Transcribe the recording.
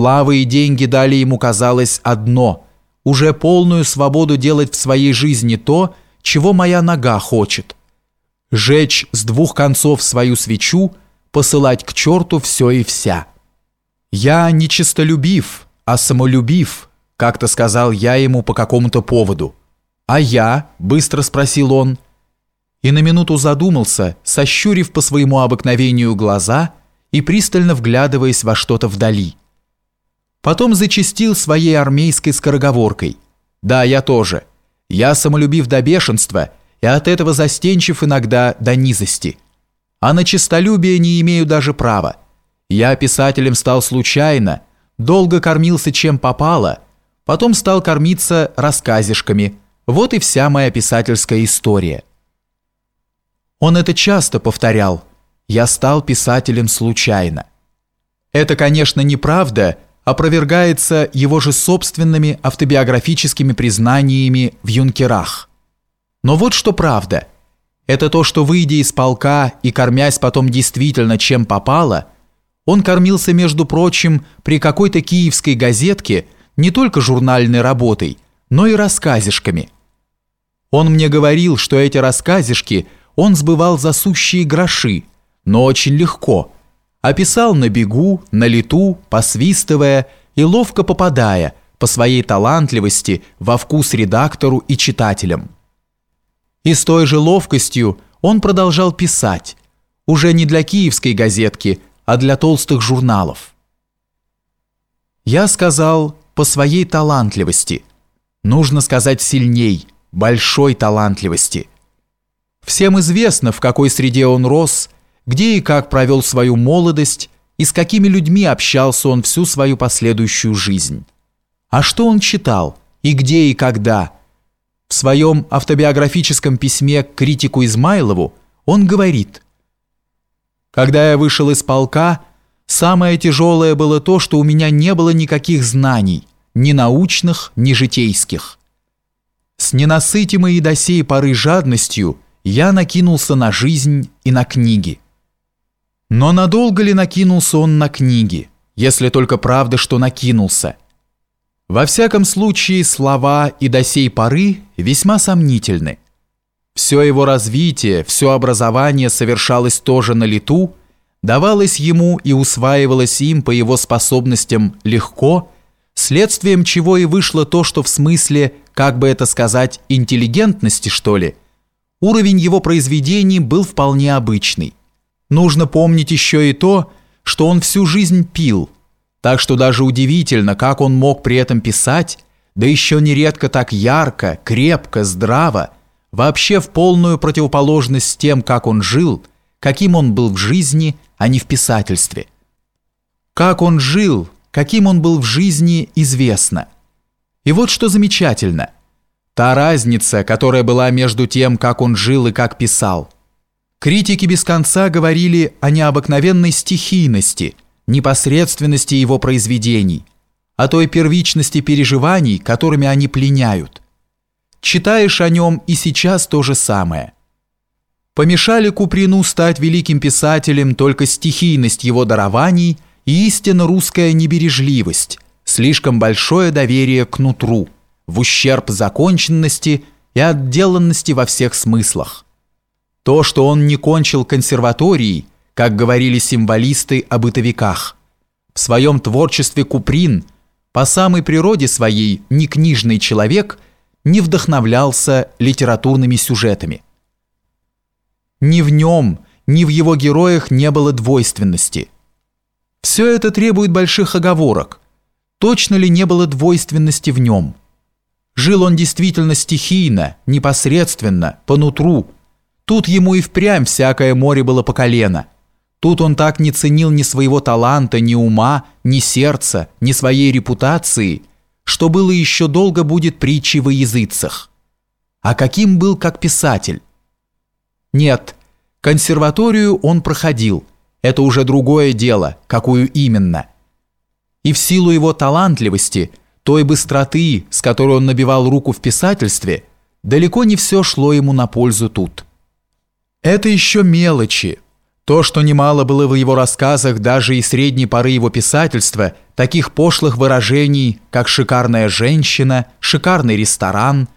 Слава и деньги дали ему, казалось, одно – уже полную свободу делать в своей жизни то, чего моя нога хочет. Жечь с двух концов свою свечу, посылать к черту все и вся. «Я не честолюбив, а самолюбив», – как-то сказал я ему по какому-то поводу. «А я?» – быстро спросил он. И на минуту задумался, сощурив по своему обыкновению глаза и пристально вглядываясь во что-то вдали. Потом зачастил своей армейской скороговоркой. «Да, я тоже. Я самолюбив до бешенства и от этого застенчив иногда до низости. А на честолюбие не имею даже права. Я писателем стал случайно, долго кормился чем попало, потом стал кормиться рассказишками. Вот и вся моя писательская история». Он это часто повторял. «Я стал писателем случайно». Это, конечно, неправда, опровергается его же собственными автобиографическими признаниями в «Юнкерах». Но вот что правда. Это то, что, выйдя из полка и кормясь потом действительно чем попало, он кормился, между прочим, при какой-то киевской газетке не только журнальной работой, но и рассказишками. Он мне говорил, что эти рассказишки он сбывал за сущие гроши, но очень легко – описал на бегу, на лету, посвистывая и ловко попадая по своей талантливости во вкус редактору и читателям. И с той же ловкостью он продолжал писать, уже не для киевской газетки, а для толстых журналов. Я сказал по своей талантливости, нужно сказать сильней, большой талантливости. Всем известно, в какой среде он рос – где и как провел свою молодость и с какими людьми общался он всю свою последующую жизнь. А что он читал, и где и когда? В своем автобиографическом письме к критику Измайлову он говорит «Когда я вышел из полка, самое тяжелое было то, что у меня не было никаких знаний, ни научных, ни житейских. С ненасытимой и до сей поры жадностью я накинулся на жизнь и на книги. Но надолго ли накинулся он на книги, если только правда, что накинулся? Во всяком случае, слова и до сей поры весьма сомнительны. Все его развитие, все образование совершалось тоже на лету, давалось ему и усваивалось им по его способностям легко, следствием чего и вышло то, что в смысле, как бы это сказать, интеллигентности, что ли, уровень его произведений был вполне обычный. Нужно помнить еще и то, что он всю жизнь пил, так что даже удивительно, как он мог при этом писать, да еще нередко так ярко, крепко, здраво, вообще в полную противоположность тем, как он жил, каким он был в жизни, а не в писательстве. Как он жил, каким он был в жизни, известно. И вот что замечательно. Та разница, которая была между тем, как он жил и как писал – Критики без конца говорили о необыкновенной стихийности, непосредственности его произведений, о той первичности переживаний, которыми они пленяют. Читаешь о нем и сейчас то же самое. Помешали Куприну стать великим писателем только стихийность его дарований и истинно русская небережливость, слишком большое доверие к нутру, в ущерб законченности и отделанности во всех смыслах. То, что он не кончил консерватории, как говорили символисты о бытовиках. В своем творчестве Куприн, по самой природе своей не книжный человек, не вдохновлялся литературными сюжетами. Ни в нем, ни в его героях не было двойственности. Все это требует больших оговорок. Точно ли не было двойственности в нем? Жил он действительно стихийно, непосредственно, по нутру, Тут ему и впрямь всякое море было по колено. Тут он так не ценил ни своего таланта, ни ума, ни сердца, ни своей репутации, что было еще долго будет притчей во языцах. А каким был как писатель? Нет, консерваторию он проходил. Это уже другое дело, какую именно. И в силу его талантливости, той быстроты, с которой он набивал руку в писательстве, далеко не все шло ему на пользу тут. Это еще мелочи. То, что немало было в его рассказах даже и средней поры его писательства, таких пошлых выражений, как «шикарная женщина», «шикарный ресторан»,